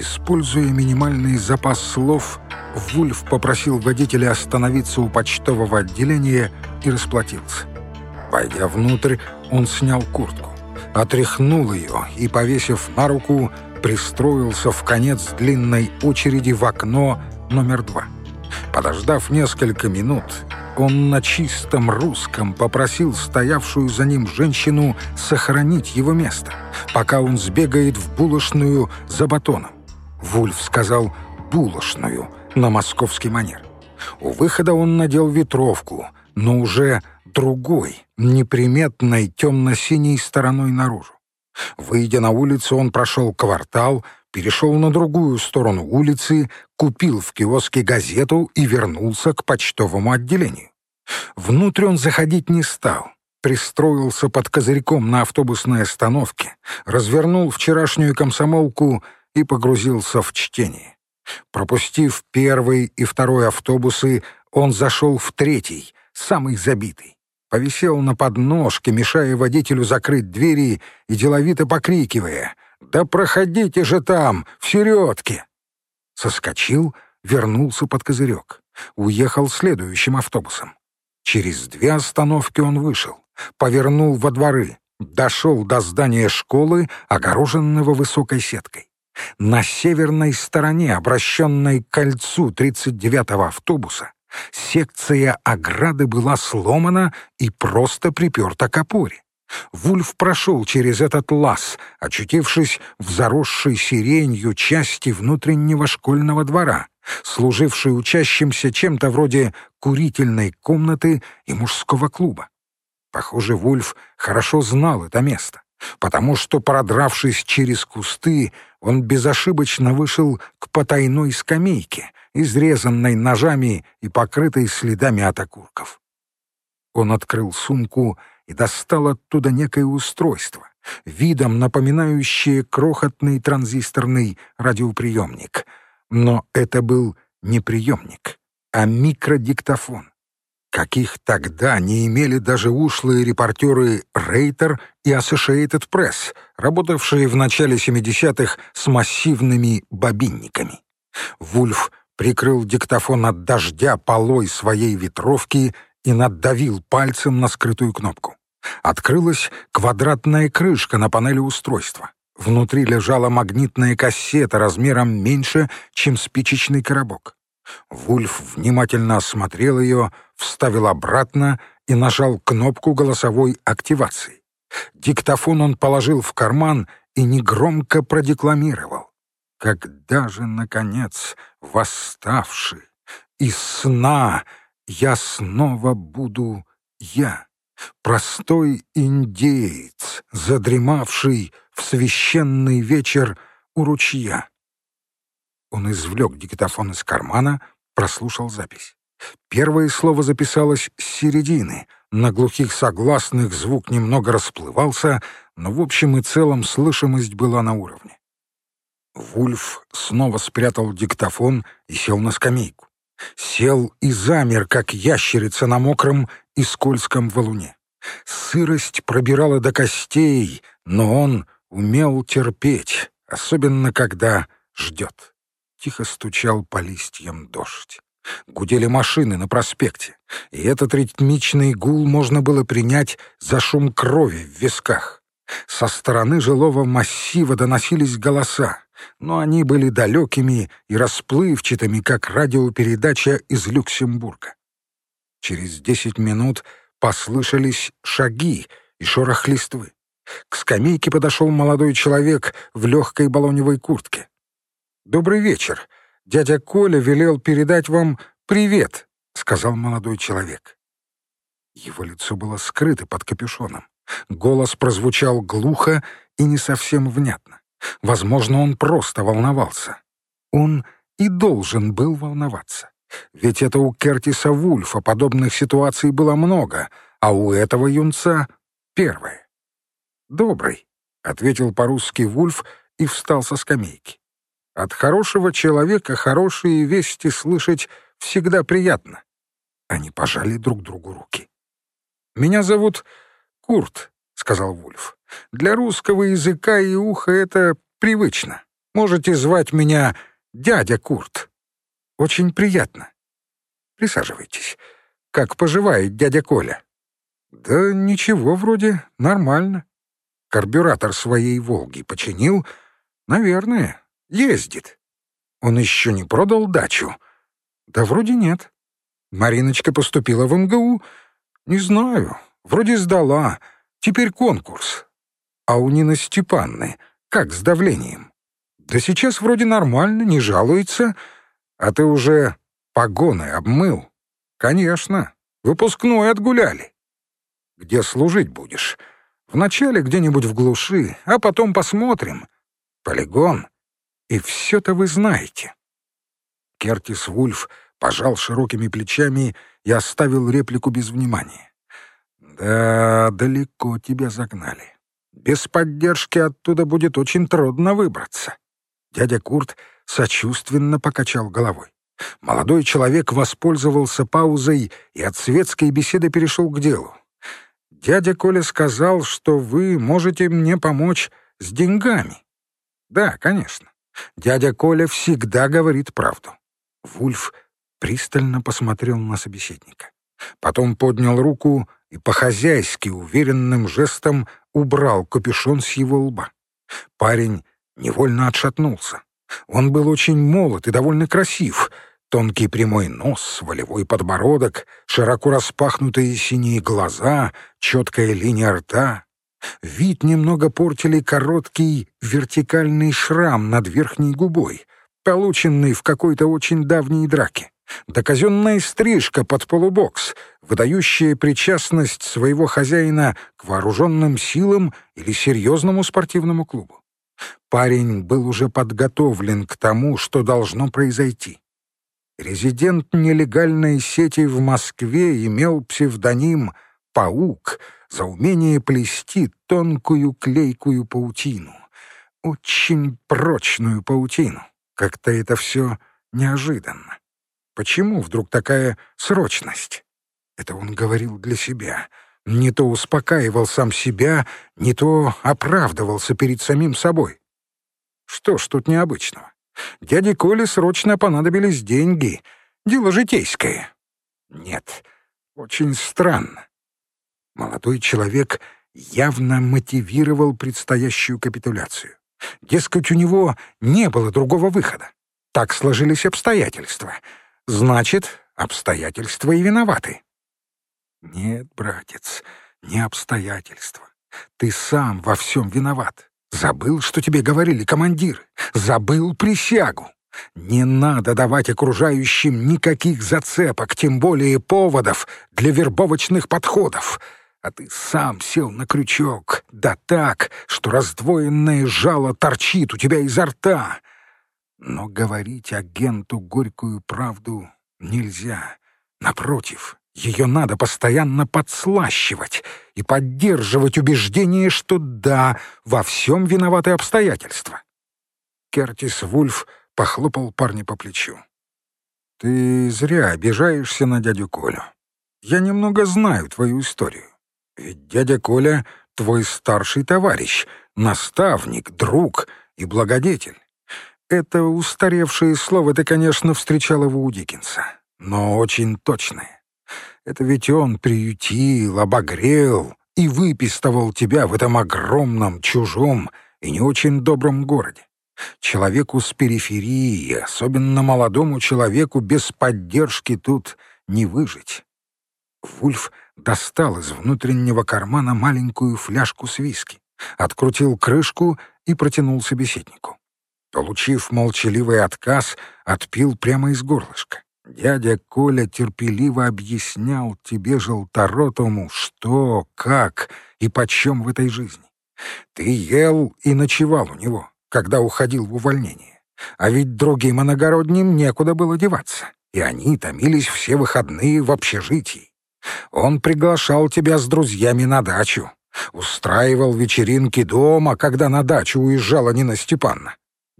Используя минимальный запас слов, Вульф попросил водителя остановиться у почтового отделения и расплатился. Войдя внутрь, он снял куртку, отряхнул ее и, повесив на руку, пристроился в конец длинной очереди в окно номер два. Подождав несколько минут, он на чистом русском попросил стоявшую за ним женщину сохранить его место, пока он сбегает в булочную за батоном. Вульф сказал «булочную» на московский манер. У выхода он надел ветровку, но уже другой, неприметной темно-синей стороной наружу. Выйдя на улицу, он прошел квартал, перешел на другую сторону улицы, купил в киоске газету и вернулся к почтовому отделению. Внутрь он заходить не стал. Пристроился под козырьком на автобусной остановке, развернул вчерашнюю комсомолку и погрузился в чтение. Пропустив первый и второй автобусы, он зашел в третий, самый забитый. Повисел на подножке, мешая водителю закрыть двери и деловито покрикивая «Да проходите же там, в середке!» Соскочил, вернулся под козырек. Уехал следующим автобусом. Через две остановки он вышел, повернул во дворы, дошел до здания школы, огороженного высокой сеткой. На северной стороне, обращенной к кольцу 39-го автобуса, секция ограды была сломана и просто приперта к опоре. Вульф прошел через этот лаз, очутившись в заросшей сиренью части внутреннего школьного двора, служившей учащимся чем-то вроде курительной комнаты и мужского клуба. Похоже, Вульф хорошо знал это место, потому что, продравшись через кусты, он безошибочно вышел к потайной скамейке, изрезанной ножами и покрытой следами от окурков. Он открыл сумку и достал оттуда некое устройство, видом напоминающее крохотный транзисторный радиоприемник. Но это был не приемник, а микродиктофон. Каких тогда не имели даже ушлые репортеры Рейтер и Associated Press, работавшие в начале 70-х с массивными бобинниками. Вульф прикрыл диктофон от дождя полой своей ветровки и надавил пальцем на скрытую кнопку. Открылась квадратная крышка на панели устройства. Внутри лежала магнитная кассета размером меньше, чем спичечный коробок. Вульф внимательно осмотрел ее, вставил обратно и нажал кнопку голосовой активации. Диктофон он положил в карман и негромко продекламировал. «Когда же, наконец, восставший из сна я снова буду я?» простой индеец, задремавший в священный вечер у ручья. Он извлек диктофон из кармана, прослушал запись. Первое слово записалось с середины. На глухих согласных звук немного расплывался, но в общем и целом слышимость была на уровне. Вульф снова спрятал диктофон и сел на скамейку. Сел и замер, как ящерица на мокром и скользком валуне. Сырость пробирала до костей, но он умел терпеть, особенно когда ждет. Тихо стучал по листьям дождь. Гудели машины на проспекте, и этот ритмичный гул можно было принять за шум крови в висках. Со стороны жилого массива доносились голоса, но они были далекими и расплывчатыми, как радиопередача из Люксембурга. Через десять минут послышались шаги и шорох листвы. К скамейке подошел молодой человек в легкой балоневой куртке. «Добрый вечер. Дядя Коля велел передать вам привет», — сказал молодой человек. Его лицо было скрыто под капюшоном. Голос прозвучал глухо и не совсем внятно. Возможно, он просто волновался. Он и должен был волноваться. Ведь это у Кертиса Вульфа подобных ситуаций было много, а у этого юнца — первое. «Добрый», — ответил по-русски Вульф и встал со скамейки. «От хорошего человека хорошие вести слышать всегда приятно». Они пожали друг другу руки. «Меня зовут Курт», — сказал Вульф. «Для русского языка и уха это привычно. Можете звать меня дядя Курт. Очень приятно. Присаживайтесь. Как поживает дядя Коля? Да ничего, вроде нормально. Карбюратор своей «Волги» починил? Наверное, ездит. Он еще не продал дачу? Да вроде нет. Мариночка поступила в МГУ? Не знаю. Вроде сдала. Теперь конкурс. А у Нины Степанны как с давлением? Да сейчас вроде нормально, не жалуется. А ты уже погоны обмыл? Конечно. Выпускной отгуляли. Где служить будешь? Вначале где-нибудь в глуши, а потом посмотрим. Полигон. И все-то вы знаете. Кертис Вульф пожал широкими плечами и оставил реплику без внимания. «Да, далеко тебя загнали. Без поддержки оттуда будет очень трудно выбраться». Дядя Курт сочувственно покачал головой. Молодой человек воспользовался паузой и от светской беседы перешел к делу. «Дядя Коля сказал, что вы можете мне помочь с деньгами». «Да, конечно. Дядя Коля всегда говорит правду». Вульф пристально посмотрел на собеседника. Потом поднял руку и по-хозяйски уверенным жестом убрал капюшон с его лба. Парень невольно отшатнулся. Он был очень молод и довольно красив. Тонкий прямой нос, волевой подбородок, широко распахнутые синие глаза, четкая линия рта. Вид немного портили короткий вертикальный шрам над верхней губой, полученный в какой-то очень давней драке да казенная стрижка под полубокс, выдающая причастность своего хозяина к вооруженным силам или серьезному спортивному клубу. Парень был уже подготовлен к тому, что должно произойти. Резидент нелегальной сети в Москве имел псевдоним «Паук» за умение плести тонкую клейкую паутину. Очень прочную паутину. Как-то это все неожиданно. Почему вдруг такая срочность? Это он говорил для себя. Не то успокаивал сам себя, не то оправдывался перед самим собой. Что ж тут необычного? Дяде Коле срочно понадобились деньги. Дело житейское. Нет, очень странно. Молодой человек явно мотивировал предстоящую капитуляцию. Дескать, у него не было другого выхода. Так сложились обстоятельства — Значит, обстоятельства и виноваты. Нет, братец, не обстоятельства. Ты сам во всем виноват. Забыл, что тебе говорили командиры. Забыл присягу. Не надо давать окружающим никаких зацепок, тем более поводов для вербовочных подходов. А ты сам сел на крючок, да так, что раздвоенное жало торчит у тебя изо рта. Но говорить агенту горькую правду нельзя. Напротив, ее надо постоянно подслащивать и поддерживать убеждение, что да, во всем виноваты обстоятельства. Кертис Вульф похлопал парня по плечу. «Ты зря обижаешься на дядю Колю. Я немного знаю твою историю. Ведь дядя Коля — твой старший товарищ, наставник, друг и благодетель. Это устаревшее слово ты, конечно, встречал его у Диккенса, но очень точное. Это ведь он приютил, обогрел и выпистывал тебя в этом огромном, чужом и не очень добром городе. Человеку с периферии, особенно молодому человеку, без поддержки тут не выжить. Вульф достал из внутреннего кармана маленькую фляжку с виски, открутил крышку и протянул собеседнику. Получив молчаливый отказ, отпил прямо из горлышка. Дядя Коля терпеливо объяснял тебе, желторотому, что, как и почем в этой жизни. Ты ел и ночевал у него, когда уходил в увольнение. А ведь другим иногородним некуда было деваться, и они томились все выходные в общежитии. Он приглашал тебя с друзьями на дачу, устраивал вечеринки дома, когда на дачу уезжала Нина Степанна.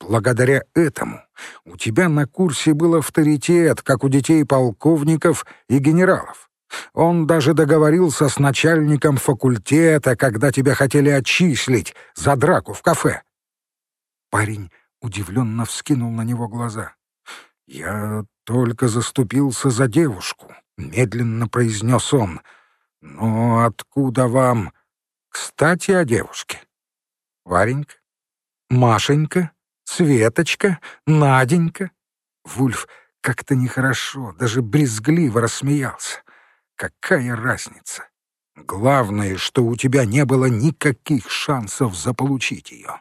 Благодаря этому у тебя на курсе был авторитет, как у детей полковников и генералов. Он даже договорился с начальником факультета, когда тебя хотели отчислить за драку в кафе. Парень удивленно вскинул на него глаза. «Я только заступился за девушку», — медленно произнес он. «Но откуда вам...» «Кстати, о девушке. Варенька, Машенька, Светочка, Наденька». Вульф как-то нехорошо, даже брезгливо рассмеялся. «Какая разница? Главное, что у тебя не было никаких шансов заполучить ее.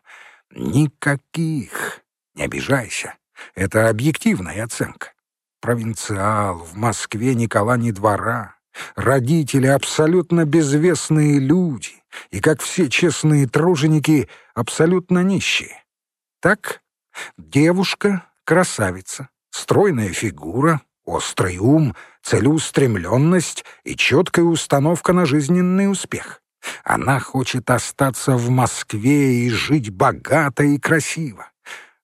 Никаких. Не обижайся. Это объективная оценка. Провинциал, в Москве Никола не двора. Родители абсолютно безвестные люди, и, как все честные труженики, абсолютно нищие. Так, девушка — красавица, стройная фигура, острый ум, целеустремленность и четкая установка на жизненный успех. Она хочет остаться в Москве и жить богато и красиво.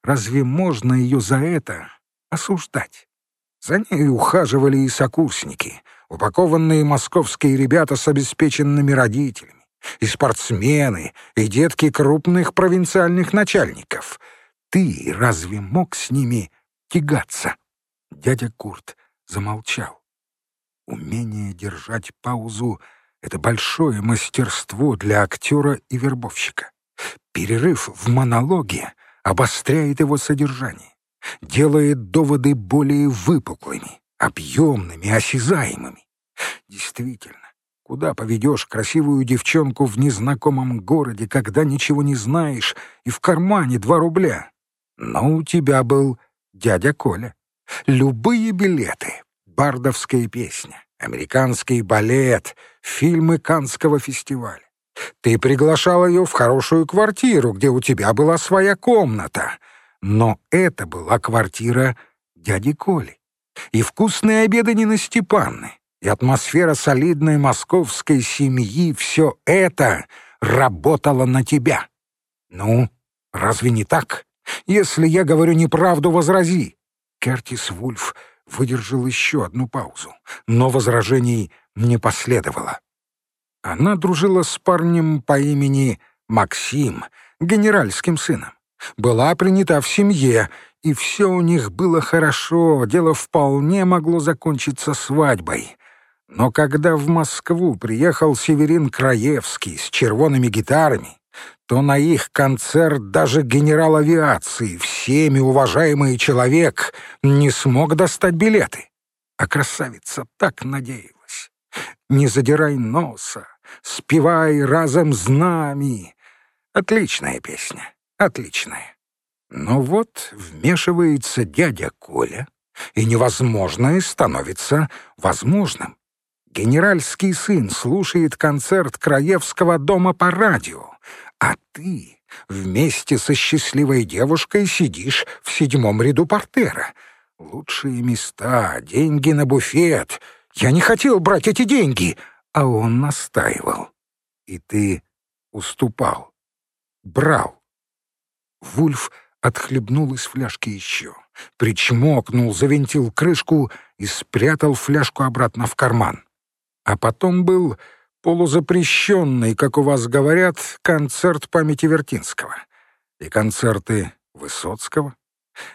Разве можно ее за это осуждать? За ней ухаживали и сокурсники, упакованные московские ребята с обеспеченными родителями, и спортсмены, и детки крупных провинциальных начальников. Ты разве мог с ними тягаться? Дядя Курт замолчал. Умение держать паузу — это большое мастерство для актера и вербовщика. Перерыв в монологе обостряет его содержание, делает доводы более выпуклыми, объемными, осязаемыми. Действительно, куда поведешь красивую девчонку в незнакомом городе, когда ничего не знаешь и в кармане два рубля? Но у тебя был дядя Коля. Любые билеты, бардовская песня, американский балет, фильмы Канского фестиваля. Ты приглашал ее в хорошую квартиру, где у тебя была своя комната. Но это была квартира дяди Коли. И вкусные обеды Нины Степанны, и атмосфера солидной московской семьи — все это работало на тебя. Ну, разве не так? Если я говорю неправду, возрази. Кертис Вульф выдержал еще одну паузу, но возражений не последовало. Она дружила с парнем по имени Максим, генеральским сыном. Была принята в семье, и все у них было хорошо, дело вполне могло закончиться свадьбой. Но когда в Москву приехал Северин Краевский с червоными гитарами, то на их концерт даже генерал авиации, всеми уважаемый человек, не смог достать билеты. А красавица так надеялась. «Не задирай носа, спевай разом с нами». Отличная песня, отличная. Но вот вмешивается дядя Коля, и невозможное становится возможным. Генеральский сын слушает концерт Краевского дома по радио, а ты вместе со счастливой девушкой сидишь в седьмом ряду портера. Лучшие места, деньги на буфет. Я не хотел брать эти деньги, а он настаивал. И ты уступал. Брал. Вульф отхлебнул из фляжки еще, причмокнул, завинтил крышку и спрятал фляжку обратно в карман. А потом был полузапрещенный, как у вас говорят, концерт памяти Вертинского. И концерты Высоцкого.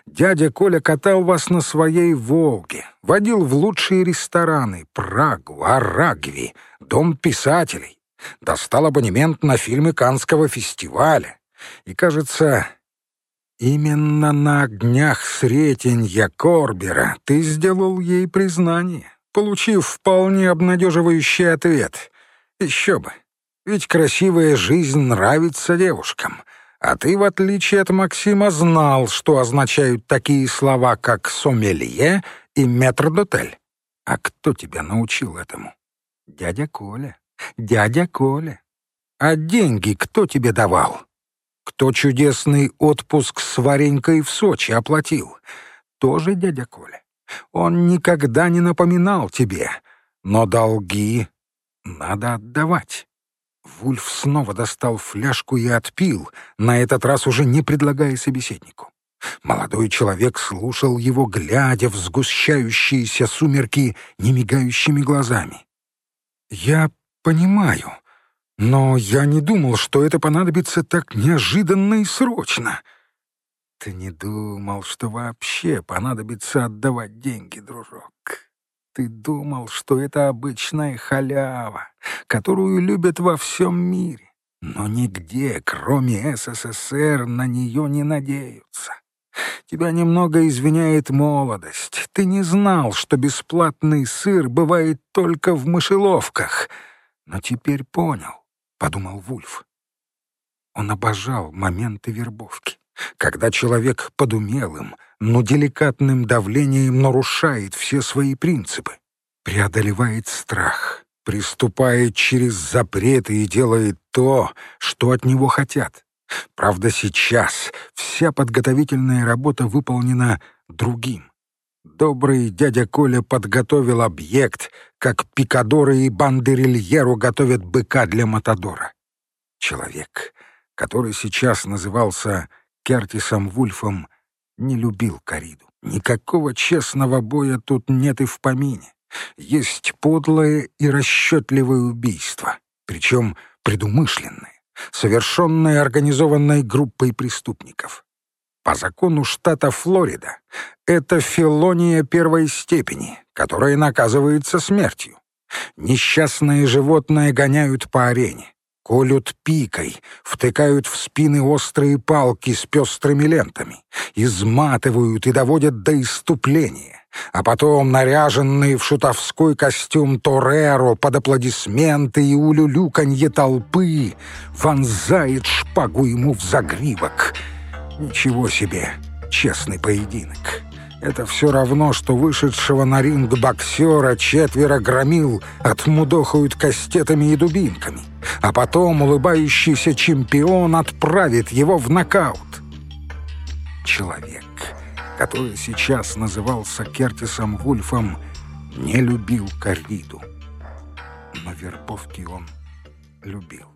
Дядя Коля катал вас на своей «Волге», водил в лучшие рестораны Прагу, Арагви, Дом писателей, достал абонемент на фильмы Канского фестиваля. И, кажется, именно на огнях Сретенья Корбера ты сделал ей признание, получив вполне обнадеживающий ответ. Еще бы. Ведь красивая жизнь нравится девушкам. А ты, в отличие от Максима, знал, что означают такие слова, как «сомелье» и «метрдотель». А кто тебя научил этому? Дядя Коля. Дядя Коля. А деньги кто тебе давал? Кто чудесный отпуск с Варенькой в Сочи оплатил? Тоже дядя Коля. Он никогда не напоминал тебе, но долги надо отдавать. Вульф снова достал фляжку и отпил, на этот раз уже не предлагая собеседнику. Молодой человек слушал его, глядя в сгущающиеся сумерки немигающими глазами. «Я понимаю, но я не думал, что это понадобится так неожиданно и срочно. Ты не думал, что вообще понадобится отдавать деньги, дружок. Ты думал, что это обычная халява, которую любят во всем мире. Но нигде, кроме СССР, на нее не надеются. Тебя немного извиняет молодость. Ты не знал, что бесплатный сыр бывает только в мышеловках. Но теперь понял, — подумал Вульф. Он обожал моменты вербовки, когда человек под умелым, но деликатным давлением нарушает все свои принципы, преодолевает страх, приступает через запреты и делает то, что от него хотят. Правда, сейчас вся подготовительная работа выполнена другим. Добрый дядя Коля подготовил объект, как пикадоры и бандерильеру готовят быка для Матадора. Человек, который сейчас назывался Кертисом Вульфом, не любил кориду. Никакого честного боя тут нет и в помине. Есть подлое и расчетливое убийство, причем предумышленное, совершенное организованной группой преступников. По закону штата Флорида это филония первой степени, которая наказывается смертью. Несчастные животные гоняют по арене, колют пикой, втыкают в спины острые палки с пестрыми лентами, изматывают и доводят до иступления а потом, наряженный в шутовской костюм Тореро под аплодисменты и улюлюканье толпы, вонзает шпагу ему в загривок. Ничего себе, честный поединок. Это все равно, что вышедшего на ринг боксера четверо громил отмудохают кастетами и дубинками, а потом улыбающийся чемпион отправит его в нокаут. Человек который сейчас назывался Кертисом Вульфом, не любил корриду. Но вербовки он любил.